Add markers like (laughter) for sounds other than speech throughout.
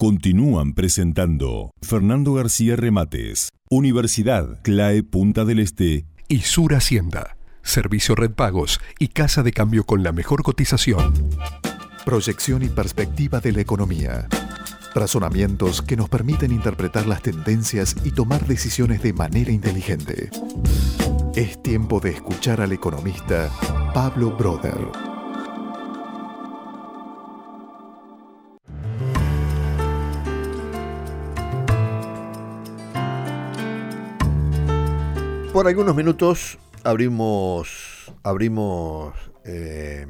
Continúan presentando Fernando García Remates, Universidad CLAE Punta del Este y Sur Hacienda. Servicio Red Pagos y Casa de Cambio con la mejor cotización. Proyección y perspectiva de la economía. Razonamientos que nos permiten interpretar las tendencias y tomar decisiones de manera inteligente. Es tiempo de escuchar al economista Pablo Broder. Por algunos minutos abrimos, abrimos, eh,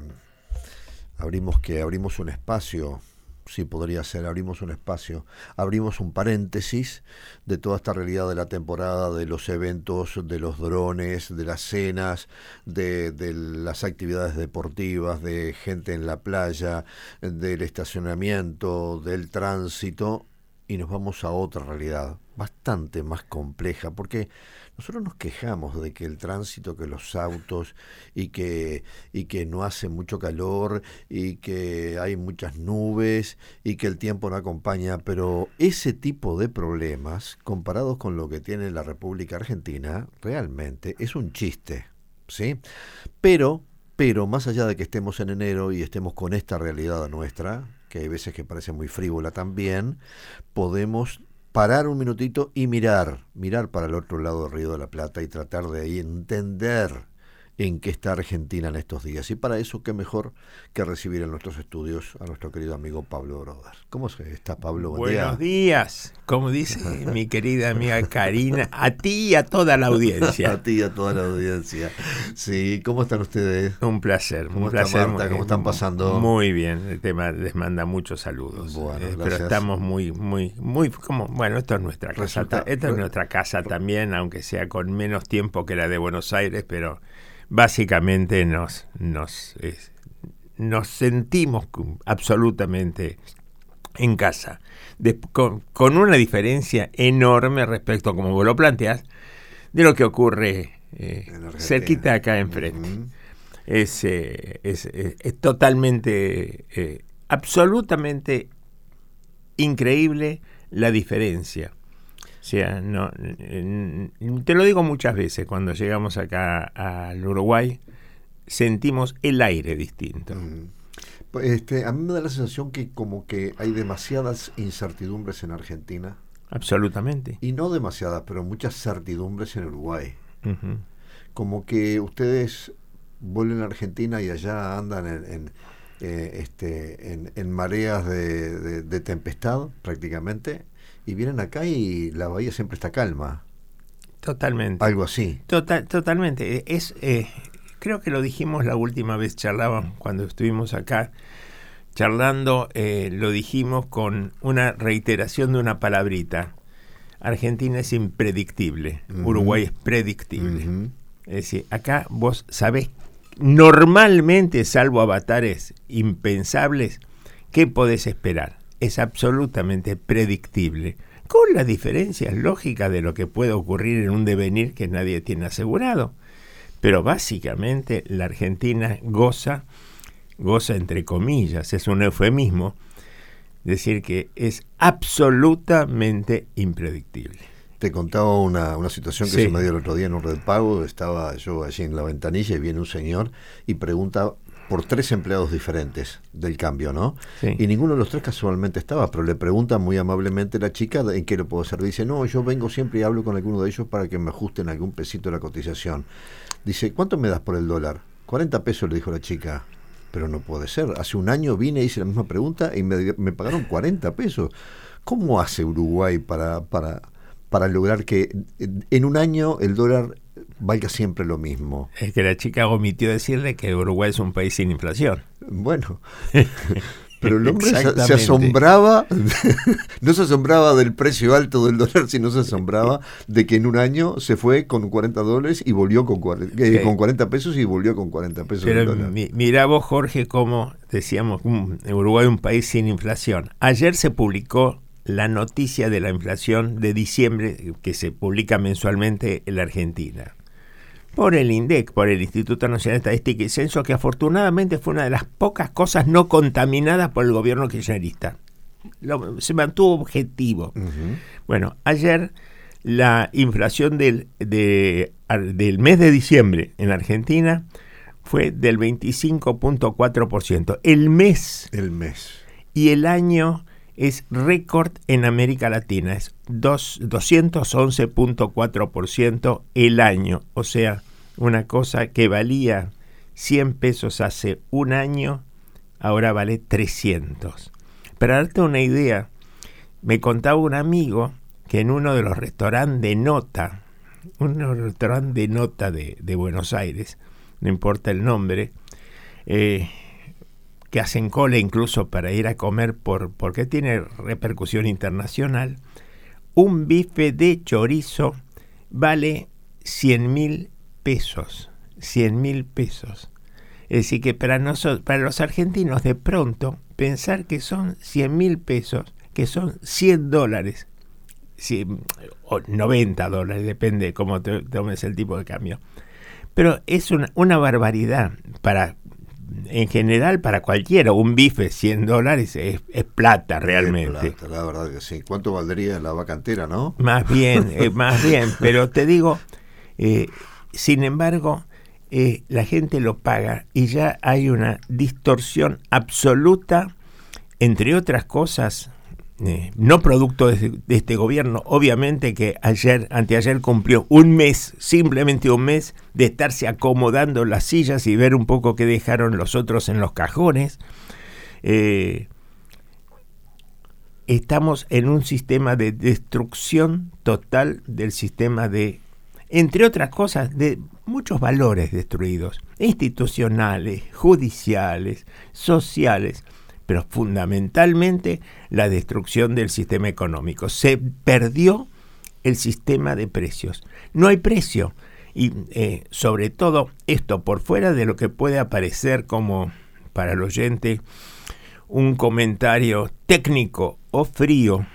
abrimos que abrimos un espacio, sí podría ser, abrimos un espacio, abrimos un paréntesis de toda esta realidad de la temporada, de los eventos, de los drones, de las cenas, de, de las actividades deportivas, de gente en la playa, del estacionamiento, del tránsito, y nos vamos a otra realidad bastante más compleja, porque nosotros nos quejamos de que el tránsito, que los autos y que, y que no hace mucho calor y que hay muchas nubes y que el tiempo no acompaña, pero ese tipo de problemas, comparados con lo que tiene la República Argentina, realmente es un chiste, ¿sí? Pero, pero más allá de que estemos en enero y estemos con esta realidad nuestra, que hay veces que parece muy frívola también, podemos parar un minutito y mirar, mirar para el otro lado del Río de la Plata y tratar de ahí entender en qué está Argentina en estos días. Y para eso, qué mejor que recibir en nuestros estudios a nuestro querido amigo Pablo Broder. ¿Cómo está, Pablo? Buenos días. Como dice (laughs) mi querida amiga Karina, a ti y a toda la audiencia. (laughs) a ti y a toda la audiencia. Sí, ¿cómo están ustedes? Un placer. ¿Cómo un placer, ¿Cómo están pasando? Muy bien. El tema les manda muchos saludos. Bueno, eh, pero estamos muy, muy, muy, como, bueno, esto es nuestra casa. Esta es nuestra casa también, aunque sea con menos tiempo que la de Buenos Aires, pero básicamente nos, nos, nos sentimos absolutamente en casa, con, una diferencia enorme respecto, como vos lo planteas, de lo que ocurre eh, cerquita acá enfrente. es, eh, es, es, totalmente, eh, absolutamente increíble la diferencia sea, no, te lo digo muchas veces, cuando llegamos acá al Uruguay, sentimos el aire distinto. Mm. Pues, este, a mí me da la sensación que como que hay demasiadas incertidumbres en Argentina. Absolutamente. Y no demasiadas, pero muchas certidumbres en Uruguay. Como que ustedes vuelven a Argentina y allá andan en, eh, este, en, mareas de tempestad prácticamente y vienen acá y la bahía siempre está calma. Totalmente. Algo así. Total, totalmente. Es, eh, creo que lo dijimos la última vez charlaban cuando estuvimos acá charlando, eh, lo dijimos con una reiteración de una palabrita. Argentina es impredictible, Uruguay es predictible. Es decir, acá vos sabés normalmente, salvo avatares impensables, ¿qué podés esperar? Es absolutamente predictible, con las diferencias lógicas de lo que puede ocurrir en un devenir que nadie tiene asegurado. Pero básicamente la Argentina goza, goza entre comillas, es un eufemismo, decir que es absolutamente impredictible. Te contaba una, situación que se me dio el otro día en un red pago. Estaba yo allí en la ventanilla y viene un señor y pregunta por tres empleados diferentes del cambio, ¿no? Y ninguno de los tres casualmente estaba, pero le pregunta muy amablemente la chica en qué le puedo servir. Dice, no, yo vengo siempre y hablo con alguno de ellos para que me ajusten algún pesito de la cotización. Dice, ¿cuánto me das por el dólar? 40 pesos, le dijo la chica. Pero no puede ser. Hace un año vine, hice la misma pregunta y me, me pagaron 40 pesos. ¿Cómo hace Uruguay para, para, para lograr que en un año el dólar valga siempre lo mismo. Es que la chica omitió decirle que Uruguay es un país sin inflación. Bueno. (laughs) Pero el hombre se, asombraba, (laughs) no se asombraba del precio alto del dólar, sino se asombraba de que en un año se fue con 40 dólares y volvió con, eh, con 40 pesos y volvió con 40 pesos. Pero mira vos, Jorge, cómo decíamos, Uruguay es un país sin inflación. Ayer se publicó la noticia de la inflación de diciembre que se publica mensualmente en la Argentina por el INDEC, por el Instituto Nacional de Estadística y Censo, que afortunadamente fue una de las pocas cosas no contaminadas por el gobierno kirchnerista. se mantuvo objetivo. Bueno, ayer la inflación del, del mes de diciembre en Argentina fue del 25.4%. El mes. El mes. Y el año es récord en América Latina, es 211.4% el año, o sea, una cosa que valía 100 pesos hace un año, ahora vale 300. Para darte una idea, me contaba un amigo que en uno de los restaurantes de nota, un restaurante de nota de, Buenos Aires, no importa el nombre, eh, que hacen cola incluso para ir a comer por, porque tiene repercusión internacional, un bife de chorizo vale 100 mil pesos. 100 mil pesos. Es decir, que para, nosotros, para los argentinos de pronto pensar que son 100 mil pesos, que son 100 dólares, o 90 dólares, depende de cómo tomes el tipo de cambio. Pero es una, una barbaridad para en general para cualquiera, un bife 100 dólares es, plata realmente. la verdad que sí. ¿Cuánto valdría la vacantera, no? Más bien, eh, (laughs) más bien, pero te digo, eh, sin embargo, eh, la gente lo paga y ya hay una distorsión absoluta, entre otras cosas, eh, no producto de, este gobierno, obviamente que ayer, anteayer cumplió un mes, simplemente un mes, de estarse acomodando las sillas y ver un poco qué dejaron los otros en los cajones. Eh, estamos en un sistema de destrucción total del sistema de, entre otras cosas, de muchos valores destruidos, institucionales, judiciales, sociales pero fundamentalmente la destrucción del sistema económico. Se perdió el sistema de precios. No hay precio. Y eh, sobre todo esto, por fuera de lo que puede aparecer como para el oyente un comentario técnico o frío,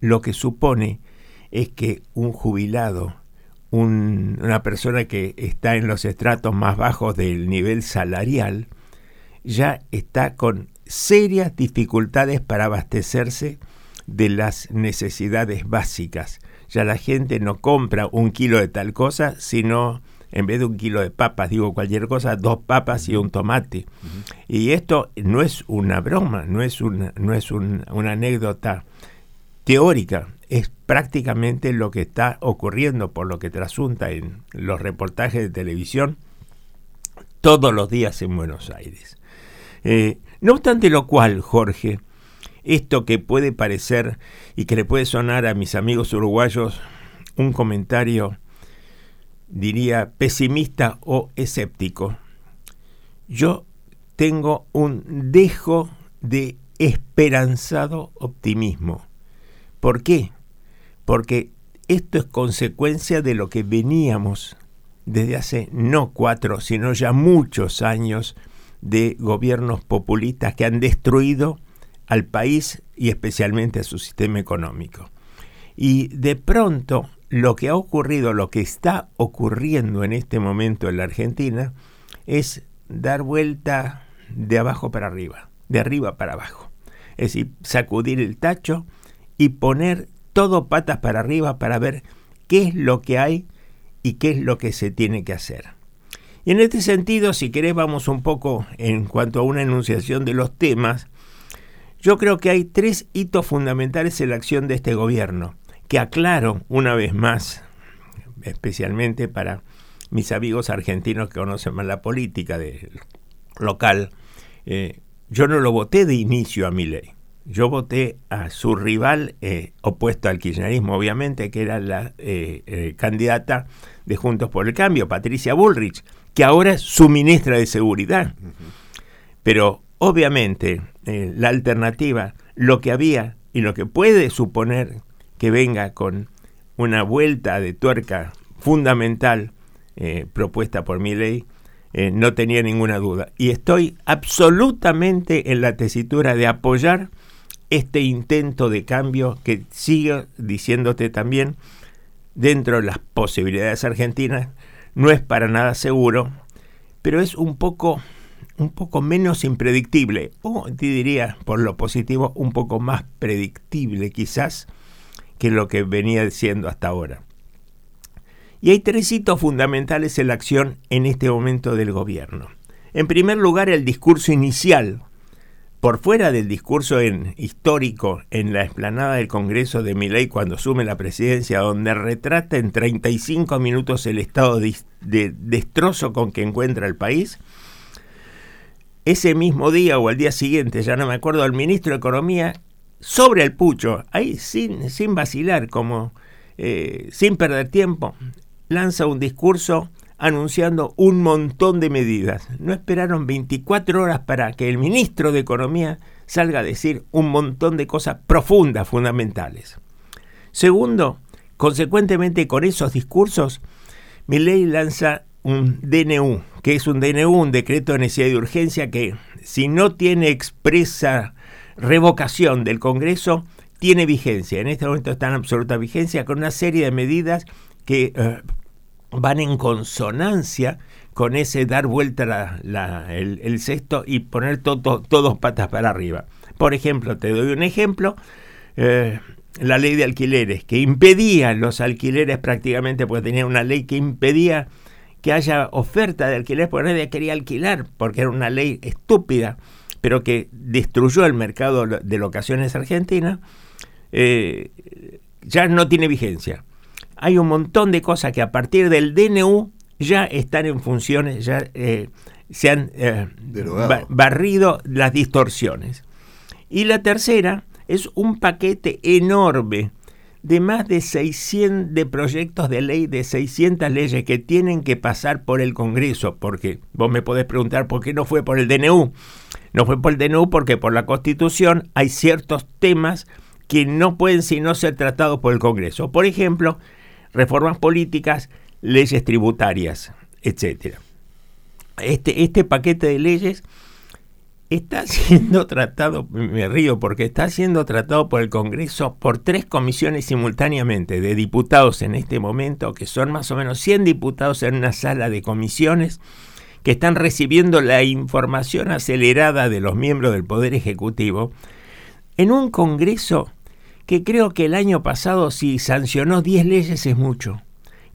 lo que supone es que un jubilado, una persona que está en los estratos más bajos del nivel salarial, ya está con serias dificultades para abastecerse de las necesidades básicas. Ya la gente no compra un kilo de tal cosa, sino en vez de un kilo de papas, digo cualquier cosa, dos papas y un tomate. Y esto no es una broma, no es una, no es una anécdota teórica, es prácticamente lo que está ocurriendo por lo que trasunta en los reportajes de televisión todos los días en Buenos Aires. Eh, no obstante lo cual, Jorge, esto que puede parecer y que le puede sonar a mis amigos uruguayos un comentario, diría, pesimista o escéptico, yo tengo un dejo de esperanzado optimismo. ¿Por qué? Porque esto es consecuencia de lo que veníamos desde hace no cuatro, sino ya muchos años de gobiernos populistas que han destruido al país y especialmente a su sistema económico. Y de pronto lo que ha ocurrido, lo que está ocurriendo en este momento en la Argentina, es dar vuelta de abajo para arriba, de arriba para abajo. Es decir, sacudir el tacho y poner todo patas para arriba para ver qué es lo que hay y qué es lo que se tiene que hacer. Y en este sentido, si querés, vamos un poco en cuanto a una enunciación de los temas. Yo creo que hay tres hitos fundamentales en la acción de este gobierno, que aclaro una vez más, especialmente para mis amigos argentinos que conocen más la política de, local. Eh, yo no lo voté de inicio a mi ley. Yo voté a su rival eh, opuesto al kirchnerismo, obviamente, que era la eh, candidata de Juntos por el Cambio, Patricia Bullrich, que ahora es su ministra de Seguridad. Pero obviamente eh, la alternativa, lo que había y lo que puede suponer que venga con una vuelta de tuerca fundamental eh, propuesta por mi ley, eh, no tenía ninguna duda. Y estoy absolutamente en la tesitura de apoyar este intento de cambio que sigo diciéndote también dentro de las posibilidades argentinas, no es para nada seguro, pero es un poco un poco menos impredictible, o te diría, por lo positivo, un poco más predictible quizás que lo que venía siendo hasta ahora. Y hay tres hitos fundamentales en la acción en este momento del gobierno. En primer lugar, el discurso inicial, por fuera del discurso en, histórico en la explanada del Congreso de Miley cuando asume la presidencia, donde retrata en 35 minutos el estado de, de destrozo con que encuentra el país, ese mismo día o al día siguiente, ya no me acuerdo, el ministro de Economía sobre el pucho, ahí sin, sin vacilar, como eh, sin perder tiempo, lanza un discurso anunciando un montón de medidas. No esperaron 24 horas para que el ministro de Economía salga a decir un montón de cosas profundas, fundamentales. Segundo, consecuentemente con esos discursos, ley lanza un DNU, que es un DNU, un decreto de necesidad de urgencia, que si no tiene expresa revocación del Congreso, tiene vigencia. En este momento está en absoluta vigencia con una serie de medidas que eh, van en consonancia con ese dar vuelta el, el, cesto y poner todos patas para arriba. Por ejemplo, te doy un ejemplo, eh, la ley de alquileres, que impedía los alquileres prácticamente, porque tenía una ley que impedía que haya oferta de alquileres, porque nadie quería alquilar, porque era una ley estúpida, pero que destruyó el mercado de locaciones argentinas, eh, ya no tiene vigencia hay un montón de cosas que a partir del DNU ya están en funciones, ya eh, se han eh, barrido las distorsiones. Y la tercera es un paquete enorme de más de 600 de proyectos de ley, de 600 leyes que tienen que pasar por el Congreso, porque vos me podés preguntar por qué no fue por el DNU. No fue por el DNU porque por la Constitución hay ciertos temas que no pueden sino ser tratados por el Congreso. Por ejemplo, reformas políticas, leyes tributarias, etc. Este, este paquete de leyes está (laughs) siendo tratado, me río porque está siendo tratado por el Congreso por tres comisiones simultáneamente de diputados en este momento, que son más o menos 100 diputados en una sala de comisiones que están recibiendo la información acelerada de los miembros del Poder Ejecutivo, en un Congreso que creo que el año pasado si sancionó 10 leyes es mucho,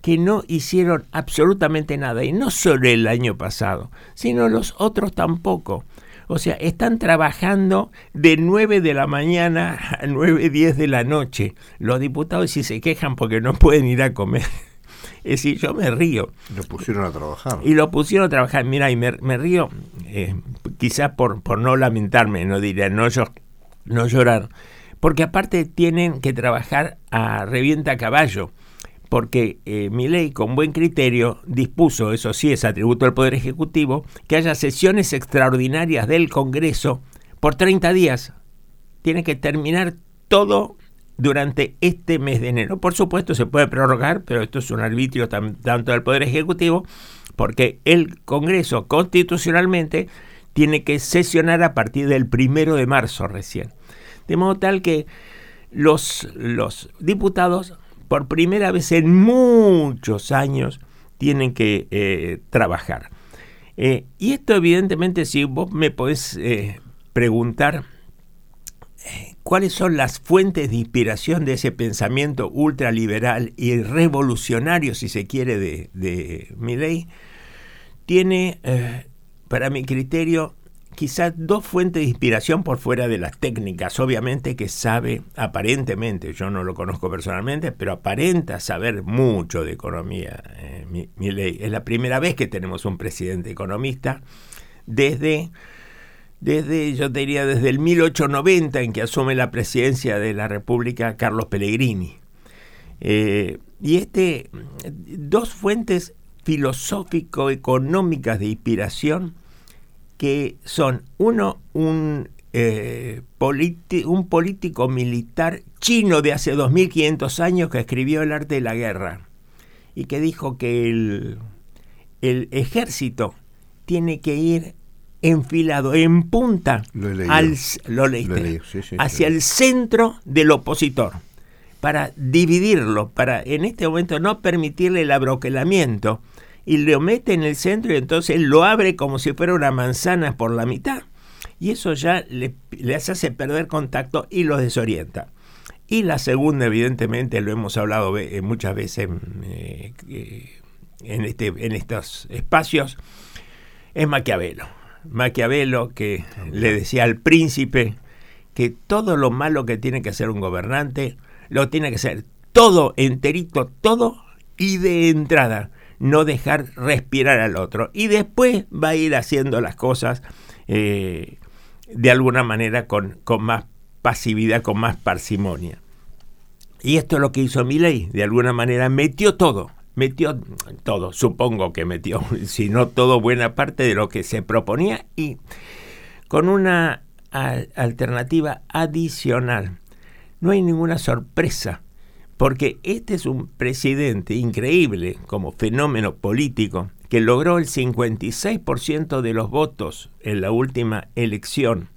que no hicieron absolutamente nada, y no solo el año pasado, sino los otros tampoco. O sea, están trabajando de 9 de la mañana a 9, 10 de la noche. Los diputados si se quejan porque no pueden ir a comer. (laughs) Es decir, yo me río. Lo pusieron a trabajar. Y lo pusieron a trabajar. Mira, y me, río, eh, quizás por, por no lamentarme, no diría, no, yo, no llorar porque aparte tienen que trabajar a revienta caballo, porque eh, mi ley con buen criterio dispuso, eso sí es atributo del Poder Ejecutivo, que haya sesiones extraordinarias del Congreso por 30 días. Tiene que terminar todo durante este mes de enero. Por supuesto se puede prorrogar, pero esto es un arbitrio tanto del Poder Ejecutivo, porque el Congreso constitucionalmente tiene que sesionar a partir del primero de marzo recién. De modo tal que los, los diputados, por primera vez en muchos años, tienen que eh, trabajar. Eh, y esto evidentemente, si vos me podés eh, preguntar cuáles son las fuentes de inspiración de ese pensamiento ultraliberal y revolucionario, si se quiere, de, de mi ley, tiene, para mi criterio, quizás dos fuentes de inspiración por fuera de las técnicas, obviamente que sabe aparentemente, yo no lo conozco personalmente, pero aparenta saber mucho de economía. Eh, mi, ley. Es la primera vez que tenemos un presidente economista desde, desde, yo diría, desde el 1890 en que asume la presidencia de la República Carlos Pellegrini. Eh, y este, dos fuentes filosófico-económicas de inspiración que son uno, un, eh, un político militar chino de hace 2500 años que escribió El arte de la guerra y que dijo que el, el ejército tiene que ir enfilado en punta al, lo hacia el centro del opositor para dividirlo, para en este momento no permitirle el abroquelamiento y lo mete en el centro y entonces lo abre como si fuera una manzana por la mitad. Y eso ya le, hace perder contacto y lo desorienta. Y la segunda, evidentemente, lo hemos hablado eh, muchas veces eh, en, este, en estos espacios, es Maquiavelo. Maquiavelo que le decía al príncipe que todo lo malo que tiene que hacer un gobernante, lo tiene que hacer todo, enterito, todo, y de entrada, no dejar respirar al otro. Y después va a ir haciendo las cosas eh, de alguna manera con, con más pasividad, con más parsimonia. Y esto es lo que hizo ley de alguna manera metió todo, metió todo, supongo que metió, (laughs) si no todo, buena parte de lo que se proponía y con una alternativa adicional. No hay ninguna sorpresa, porque este es un presidente increíble como fenómeno político que logró el 56% de los votos en la última elección,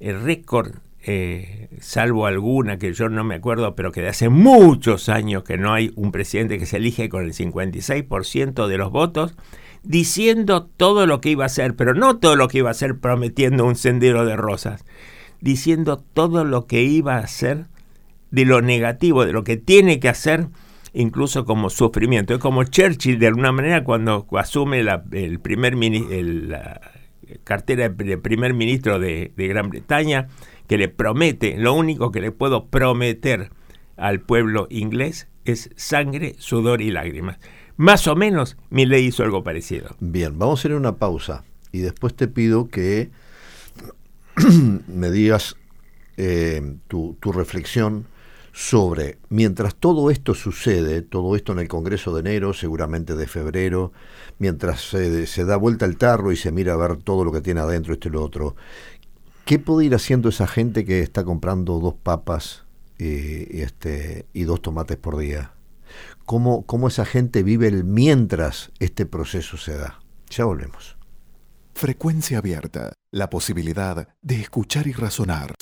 el récord, eh, salvo alguna que yo no me acuerdo, pero que de hace muchos años que no hay un presidente que se elige con el 56% de los votos, diciendo todo lo que iba a hacer, pero no todo lo que iba a hacer prometiendo un sendero de rosas, diciendo todo lo que iba a hacer de lo negativo, de lo que tiene que hacer incluso como sufrimiento. Es como Churchill, de alguna manera, cuando asume la, el primer la cartera de primer ministro de, Gran Bretaña, que le promete, lo único que le puedo prometer al pueblo inglés es sangre, sudor y lágrimas. Más o menos, mi ley hizo algo parecido. Bien, vamos a hacer una pausa y después te pido que (clears throat) me digas eh, tu, tu reflexión sobre, mientras todo esto sucede, todo esto en el Congreso de enero, seguramente de febrero, mientras se, da vuelta el tarro y se mira a ver todo lo que tiene adentro, esto y lo otro, ¿qué puede ir haciendo esa gente que está comprando dos papas y, este, y dos tomates por día? ¿Cómo, ¿Cómo esa gente vive el mientras este proceso se da? Ya volvemos. Frecuencia abierta, la posibilidad de escuchar y razonar.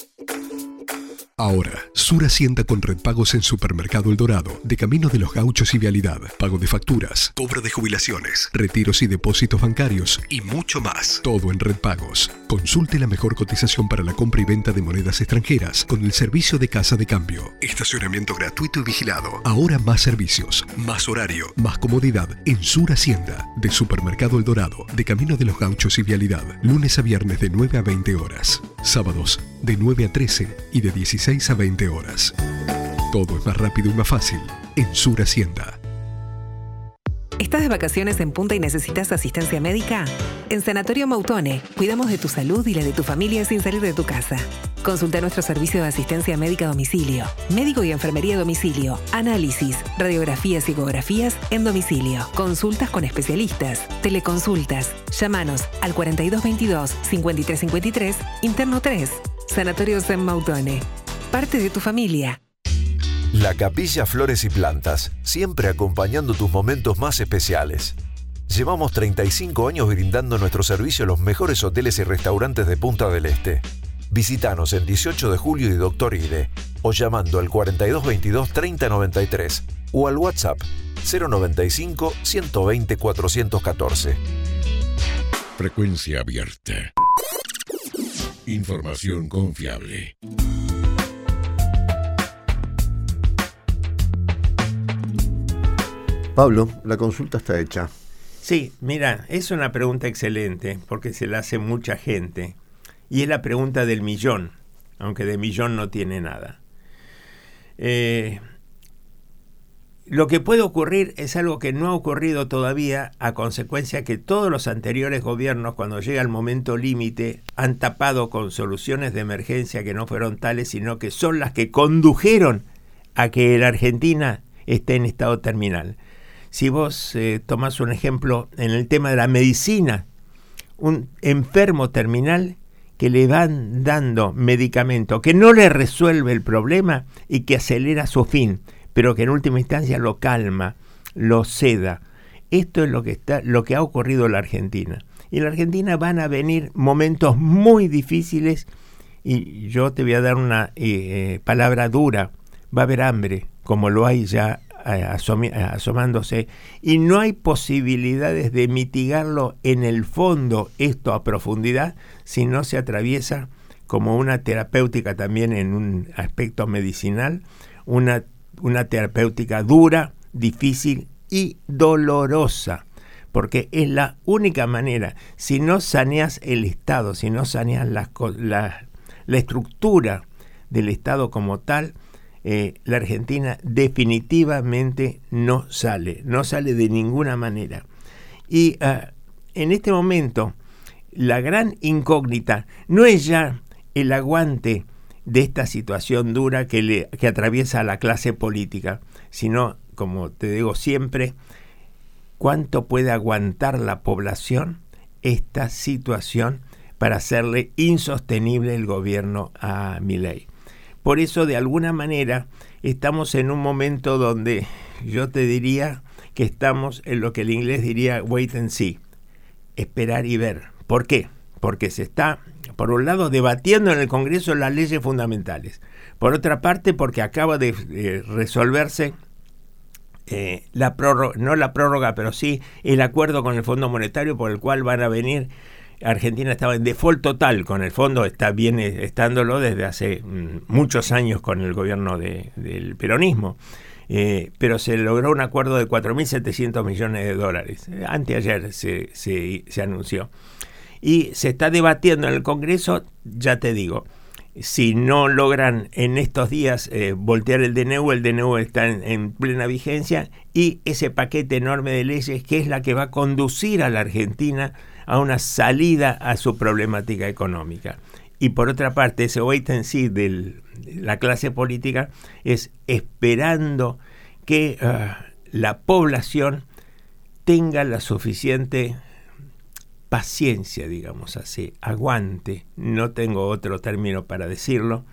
Ahora, Sur asienta con redpagos en Supermercado El Dorado, de Camino de los Gauchos y Vialidad, pago de facturas, cobro de jubilaciones, retiros y depósitos bancarios y mucho más. Todo en redpagos. Consulte la mejor cotización para la compra y venta de monedas extranjeras con el servicio de casa de cambio. Estacionamiento gratuito y vigilado. Ahora más servicios, más horario, más comodidad en Sur Hacienda, de Supermercado El Dorado, de Camino de los Gauchos y Vialidad, lunes a viernes de 9 a 20 horas, sábados de 9 a 13 y de 16 a 20 horas. Todo es más rápido y más fácil en Sur Hacienda. ¿Estás de vacaciones en Punta y necesitas asistencia médica? En Sanatorio Mautone, cuidamos de tu salud y la de tu familia sin salir de tu casa. Consulta nuestro servicio de asistencia médica a domicilio, médico y enfermería a domicilio, análisis, radiografías y ecografías en domicilio, consultas con especialistas, teleconsultas. Llámanos al 4222-5353, interno 3, Sanatorios en Mautone parte de tu familia. La Capilla Flores y Plantas, siempre acompañando tus momentos más especiales. Llevamos 35 años brindando nuestro servicio a los mejores hoteles y restaurantes de Punta del Este. Visítanos el 18 de julio y Doctor Ide o llamando al 4222 3093 o al WhatsApp 095 120 414. Frecuencia abierta. Información confiable. Pablo, la consulta está hecha. Sí, mira, es una pregunta excelente porque se la hace mucha gente y es la pregunta del millón, aunque de millón no tiene nada. Eh, lo que puede ocurrir es algo que no ha ocurrido todavía a consecuencia que todos los anteriores gobiernos cuando llega el momento límite han tapado con soluciones de emergencia que no fueron tales, sino que son las que condujeron a que la Argentina esté en estado terminal. Si vos eh, tomás un ejemplo en el tema de la medicina, un enfermo terminal que le van dando medicamento que no le resuelve el problema y que acelera su fin, pero que en última instancia lo calma, lo seda. Esto es lo que, está, lo que ha ocurrido en la Argentina. Y en la Argentina van a venir momentos muy difíciles y yo te voy a dar una eh, palabra dura. Va a haber hambre, como lo hay ya asomándose y no hay posibilidades de mitigarlo en el fondo, esto a profundidad, si no se atraviesa como una terapéutica también en un aspecto medicinal, una, una terapéutica dura, difícil y dolorosa porque es la única manera. Si no saneas el Estado, si no saneas la, estructura del Estado como tal, eh, la Argentina definitivamente no sale, no sale de ninguna manera. Y ah, en este momento, la gran incógnita no es ya el aguante de esta situación dura que, le, que atraviesa la clase política, sino, como te digo siempre, cuánto puede aguantar la población esta situación para hacerle insostenible el gobierno a Milei. Por eso, de alguna manera, estamos en un momento donde yo te diría que estamos en lo que el inglés diría wait and see, esperar y ver. ¿Por qué? Porque se está, por un lado, debatiendo en el Congreso las leyes fundamentales. Por otra parte, porque acaba de eh, resolverse eh, la prórroga, no la prórroga, pero sí el acuerdo con el Fondo Monetario por el cual van a venir Argentina estaba en default total con el fondo, está bien estándolo desde hace mm, muchos años con el gobierno del peronismo. Eh, pero se logró un acuerdo de 4.700 millones de dólares. Anteayer se, se, anunció. Y se está debatiendo en el Congreso, ya te digo, si no logran en estos días eh, voltear el DNU, el DNU está en, plena vigencia y ese paquete enorme de leyes que es la que va a conducir a la Argentina a una salida a su problemática económica. Y por otra parte, ese wait and see de la clase política es esperando que ah, la población tenga la suficiente paciencia, digamos así, aguante, no tengo otro término para decirlo,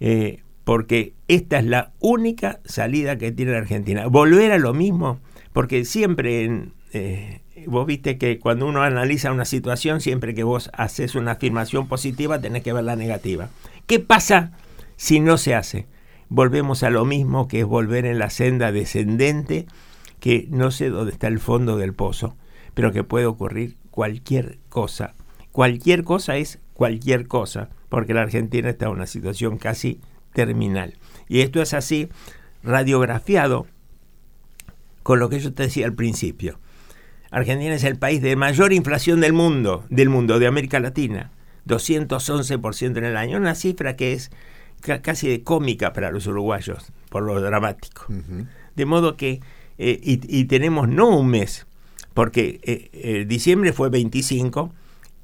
eh, porque esta es la única salida que tiene la Argentina. Volver a lo mismo, porque siempre en, eh, vos viste que cuando uno analiza una situación, siempre que vos haces una afirmación positiva, tenés que ver la negativa. ¿Qué pasa si no se hace? Volvemos a lo mismo que es volver en la senda descendente, que no sé dónde está el fondo del pozo, pero que puede ocurrir cualquier cosa. Cualquier cosa es cualquier cosa, porque la Argentina está en una situación casi terminal. Y esto es así radiografiado con lo que yo te decía al principio. Argentina es el país de mayor inflación del mundo, del mundo, de América Latina. 211% en el año, una cifra que es casi de cómica para los uruguayos, por lo dramático. De modo que, eh, y, tenemos no un mes, porque eh, eh, diciembre fue 25,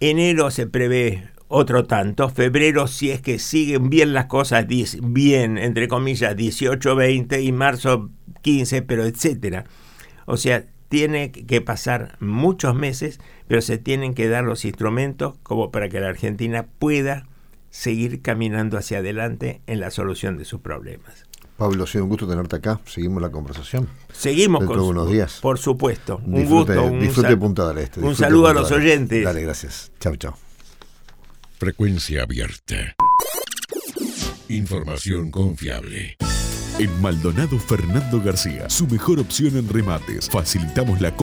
enero se prevé otro tanto, febrero si es que siguen bien las cosas, bien, entre comillas, 18, 20 y marzo 15, pero etcétera. O sea, tiene que pasar muchos meses, pero se tienen que dar los instrumentos como para que la Argentina pueda seguir caminando hacia adelante en la solución de sus problemas. Pablo, ha sido un gusto tenerte acá. Seguimos la conversación. Seguimos con unos días. Por supuesto. Un gusto. Un disfrute Punta del Este. un saludo a los oyentes. Dale, gracias. Chao, chao. Frecuencia abierta. Información confiable. En Maldonado Fernando García, su mejor opción en remates. Facilitamos la